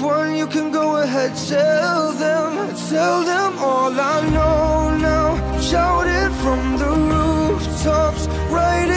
You have won, you can go ahead, tell them, tell them all I know now. Shout it from the rooftops, write